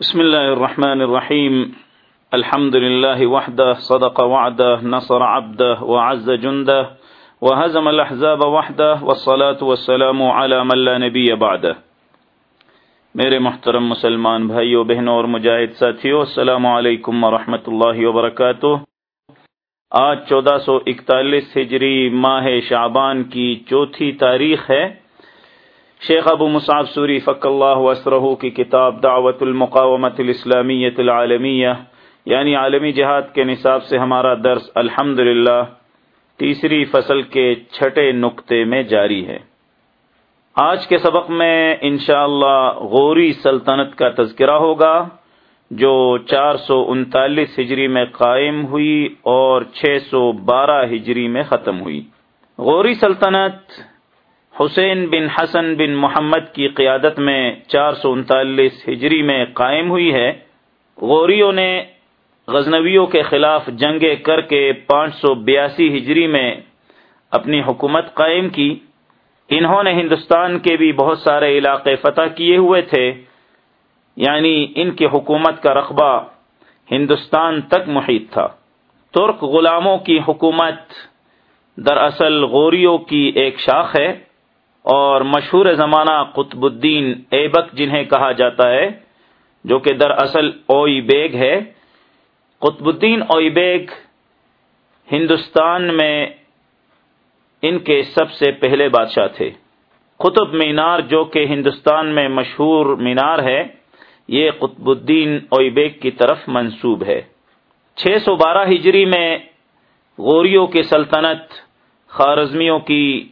بسم الله الرحمن الرحيم الحمد لله وحده صدق وعده نصر عبده وعز جنده وهزم الأحزاب وحده والصلاة والسلام على من لا نبي بعده میرے محترم مسلمان بھائیو، بہنوں اور مجاہد ساتھیو، السلام علیکم ورحمۃ اللہ وبرکاتہ۔ آج چودہ سو اکتالیس ہجری ماہ شعبان کی چوتھی تاریخ ہے۔ شیخ ابو مصعب سوری فق اللہ وسرہ کی کتاب دعوت المقامت الاسلامیت العالمیہ یعنی عالمی جہاد کے نصاب سے ہمارا درس الحمد تیسری فصل کے چھٹے نقطے میں جاری ہے۔ آج کے سبق میں انشاءاللہ اللہ غوری سلطنت کا تذکرہ ہوگا، جو چار سو انتالیس ہجری میں قائم ہوئی اور چھ سو بارہ ہجری میں ختم ہوئی۔ غوری سلطنت حسین بن حسن بن محمد کی قیادت میں چار سو انتالیس ہجری میں قائم ہوئی ہے۔ غوریوں نے غزنویوں کے خلاف جنگیں کر کے پانچ سو بیاسی ہجری میں اپنی حکومت قائم کی۔ انہوں نے ہندوستان کے بھی بہت سارے علاقے فتح کیے ہوئے تھے۔ یعنی ان کی حکومت کا رقبہ ہندوستان تک محیط تھا۔ ترک غلاموں کی حکومت دراصل غوریوں کی ایک شاخ ہے۔ اور مشہور زمانہ قطب الدین ایبک جنہیں کہا جاتا ہے، جو کہ دراصل اوئی بیگ ہے۔ قطب الدین اوئی بیگ ہندوستان میں ان کے سب سے پہلے بادشاہ تھے۔ قطب مینار جو کہ ہندوستان میں مشہور مینار ہے، یہ قطب الدین اوئی بیگ کی طرف منسوب ہے۔ چھ سو بارہ ہجری میں غوریوں کی سلطنت خارزمیوں کی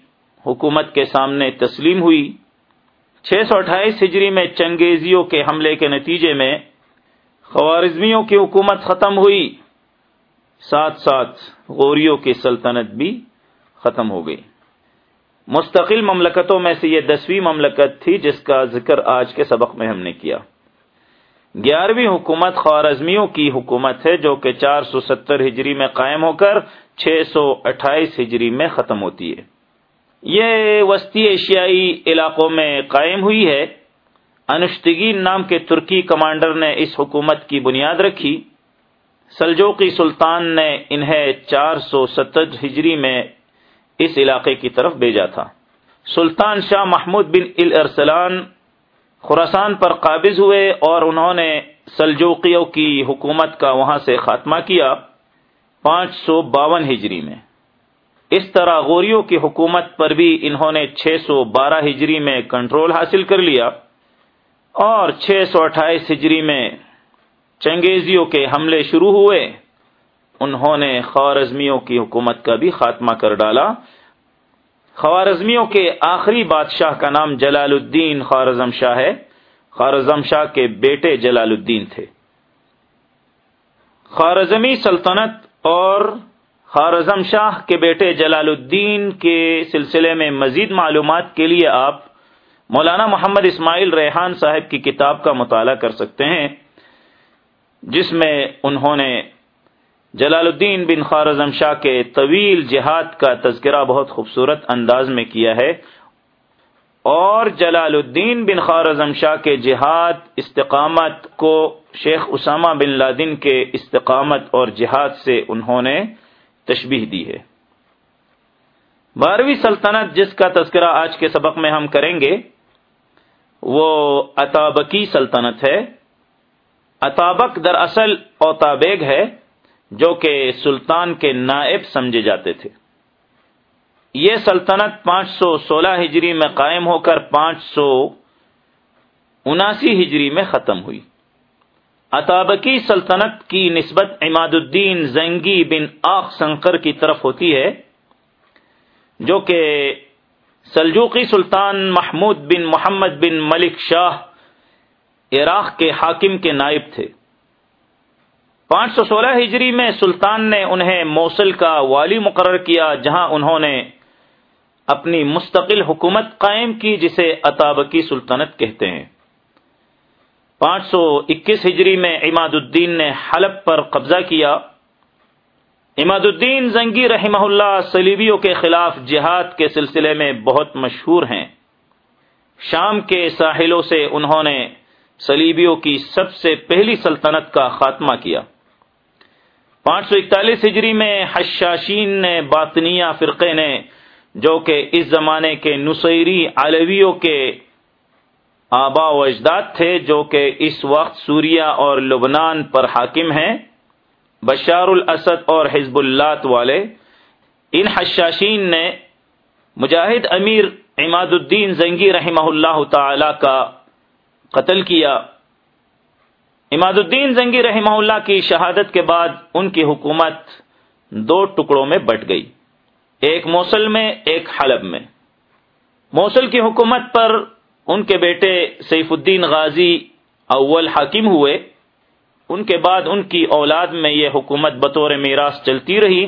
حکومت کے سامنے تسلیم ہوئی۔ چھ سو اٹھائیس ہجری میں چنگیزیوں کے حملے کے نتیجے میں خوارزمیوں کی حکومت ختم ہوئی۔ ساتھ ساتھ غوریوں کی سلطنت بھی ختم ہو گئی۔ مستقل مملکتوں میں سے یہ دسویں مملکت تھی جس کا ذکر آج کے سبق میں ہم نے کیا۔ گیارہویں حکومت خوارزمیوں کی حکومت ہے جو کہ چار سو ستر ہجری میں قائم ہو کر چھ سو اٹھائیس ہجری میں ختم ہوتی ہے۔ یہ وسطی ایشیائی علاقوں میں قائم ہوئی ہے۔ انشتگین نام کے ترکی کمانڈر نے اس حکومت کی بنیاد رکھی۔ سلجوقی سلطان نے انہیں چار سو ستر ہجری میں اس علاقے کی طرف بھیجا تھا۔ سلطان شاہ محمود بن ارسلان خوراسان پر قابض ہوئے اور انہوں نے سلجوقیوں کی حکومت کا وہاں سے خاتمہ کیا پانچ سو باون ہجری میں۔ اس طرح غوریوں کی حکومت پر بھی انہوں نے چھ سو بارہ ہجری میں کنٹرول حاصل کر لیا اور چھ سو اٹھائیس ہجری میں چنگیزیوں کے حملے شروع ہوئے۔ انہوں نے خوارزمیوں کی حکومت کا بھی خاتمہ کر ڈالا۔ خوارزمیوں کے آخری بادشاہ کا نام جلال الدین خوارزم شاہ ہے۔ خوارزم شاہ کے بیٹے جلال الدین تھے۔ خوارزمی سلطنت اور خارزم شاہ کے بیٹے جلال الدین کے سلسلے میں مزید معلومات کے لیے آپ مولانا محمد اسماعیل ریحان صاحب کی کتاب کا مطالعہ کر سکتے ہیں، جس میں انہوں نے جلال الدین بن خارزم شاہ کے طویل جہاد کا تذکرہ بہت خوبصورت انداز میں کیا ہے اور جلال الدین بن خارزم شاہ کے جہاد استقامت کو شیخ اسامہ بن لادن کے استقامت اور جہاد سے انہوں نے تشبیح دی ہے۔ بارہویں سلطنت جس کا تذکرہ آج کے سبق میں ہم کریں گے، وہ اتابکی سلطنت ہے۔ اتابک دراصل اوتابیگ ہے، جو کہ سلطان کے نائب سمجھے جاتے تھے۔ یہ سلطنت پانچ سو سولہ ہجری میں قائم ہو کر پانچ سو اناسی ہجری میں ختم ہوئی۔ اتابکی سلطنت کی نسبت عماد الدین زنگی بن آخ سنکر کی طرف ہوتی ہے، جو کہ سلجوقی سلطان محمود بن محمد بن ملک شاہ عراق کے حاکم کے نائب تھے۔ پانچ سو سولہ ہجری میں سلطان نے انہیں موصل کا والی مقرر کیا، جہاں انہوں نے اپنی مستقل حکومت قائم کی، جسے اتابکی سلطنت کہتے ہیں۔ پانچ سو اکیس ہجری میں اماد الدین نے حلب پر قبضہ کیا۔ اماد الدین زنگی رحمہ اللہ سلیبیوں کے خلاف جہاد کے سلسلے میں بہت مشہور ہیں۔ شام کے ساحلوں سے انہوں نے صلیبیوں کی سب سے پہلی سلطنت کا خاتمہ کیا۔ پانچ سو اکتالیس ہجری میں حشاشین نے باطنیہ فرقے نے، جو کہ اس زمانے کے نصیری علویوں کے آبا و اجداد تھے جو کہ اس وقت سوریہ اور لبنان پر حاکم ہیں۔ بشار الاسد اور حزب اللہ والے۔ ان حشاشین نے مجاہد امیر عماد الدین زنگی رحمہ اللہ تعالی کا قتل کیا۔ عماد الدین زنگی رحمہ اللہ کی شہادت کے بعد ان کی حکومت دو ٹکڑوں میں بٹ گئی۔ ایک موصل میں، ایک حلب میں۔ موصل کی حکومت پر ان کے بیٹے سیف الدین غازی اول حاکم ہوئے۔ ان کے بعد ان کی اولاد میں یہ حکومت بطور میراث چلتی رہی۔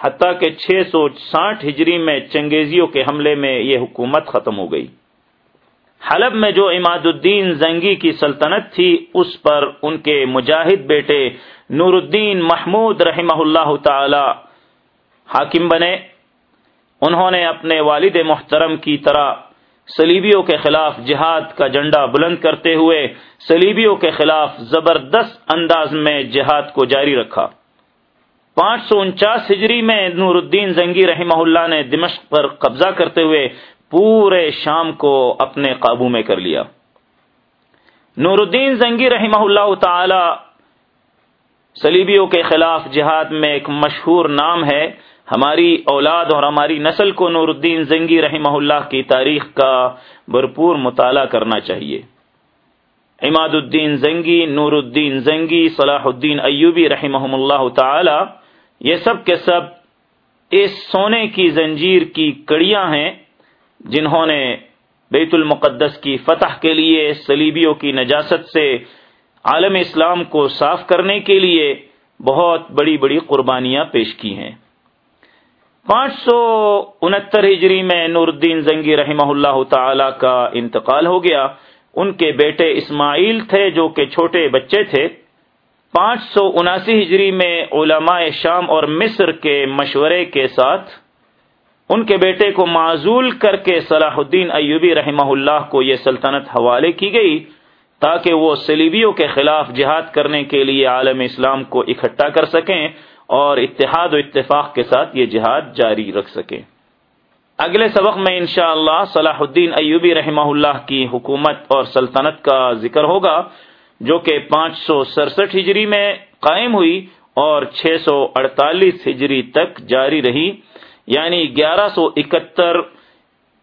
حتیٰ کہ چھ سو ساٹھ ہجری میں چنگیزیوں کے حملے میں یہ حکومت ختم ہو گئی۔ حلب میں جو اماد الدین زنگی کی سلطنت تھی، اس پر ان کے مجاہد بیٹے نور الدین محمود رحمہ اللہ تعالی حاکم بنے۔ انہوں نے اپنے والد محترم کی طرح سلیبیوں کے خلاف جہاد کا جنڈا بلند کرتے ہوئے سلیبیوں کے خلاف زبردست انداز میں جہاد کو جاری رکھا۔ پانچ سو انچاس ہجری میں نور الدین زنگی رحمہ اللہ نے دمشق پر قبضہ کرتے ہوئے پورے شام کو اپنے قابو میں کر لیا۔ نور الدین زنگی رحمہ اللہ تعالی سلیبیوں کے خلاف جہاد میں ایک مشہور نام ہے۔ ہماری اولاد اور ہماری نسل کو نور الدین زنگی رحمہ اللہ کی تاریخ کا بھرپور مطالعہ کرنا چاہیے۔ عماد الدین زنگی، نور الدین زنگی، صلاح الدین ایوبی رحمہ اللہ تعالی، یہ سب کے سب اس سونے کی زنجیر کی کڑیاں ہیں جنہوں نے بیت المقدس کی فتح کے لیے سلیبیوں کی نجاست سے عالم اسلام کو صاف کرنے کے لیے بہت بڑی بڑی قربانیاں پیش کی ہیں۔ پانچ سو انہتر ہجری میں نور الدین زنگی رحمہ اللہ تعالی کا انتقال ہو گیا۔ ان کے بیٹے اسماعیل تھے جو کہ چھوٹے بچے تھے۔ پانچ سو اناسی ہجری میں علماء شام اور مصر کے مشورے کے ساتھ ان کے بیٹے کو معزول کر کے صلاح الدین ایوبی رحمہ اللہ کو یہ سلطنت حوالے کی گئی تاکہ وہ سلیبیوں کے خلاف جہاد کرنے کے لیے عالم اسلام کو اکٹھا کر سکیں۔ اور اتحاد و اتفاق کے ساتھ یہ جہاد جاری رکھ سکیں اگلے سبق میں انشاءاللہ اللہ صلاح الدین ایوبی رحمہ اللہ کی حکومت اور سلطنت کا ذکر ہوگا، جو کہ پانچ سو سڑسٹھ ہجری میں قائم ہوئی اور چھ سو اڑتالیس ہجری تک جاری رہی۔ یعنی گیارہ سو اکہتر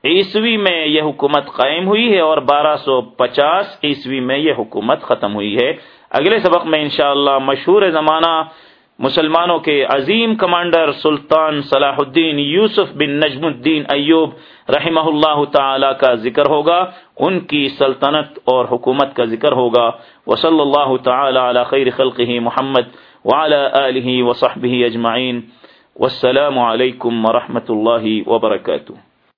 عیسوی میں یہ حکومت قائم ہوئی ہے اور بارہ سو پچاس عیسوی میں یہ حکومت ختم ہوئی ہے۔ اگلے سبق میں انشاءاللہ مشہور زمانہ مسلمانوں کے عظیم کمانڈر سلطان صلاح الدین یوسف بن نجم الدین ایوب رحمہ اللہ تعالی کا ذکر ہوگا۔ ان کی سلطنت اور حکومت کا ذکر ہوگا۔ وصلی اللہ تعالی علی خیر خلقہ محمد وعلى آلہ وصحبہ اجمعین۔ والسلام علیکم ورحمۃ اللہ وبرکاتہ۔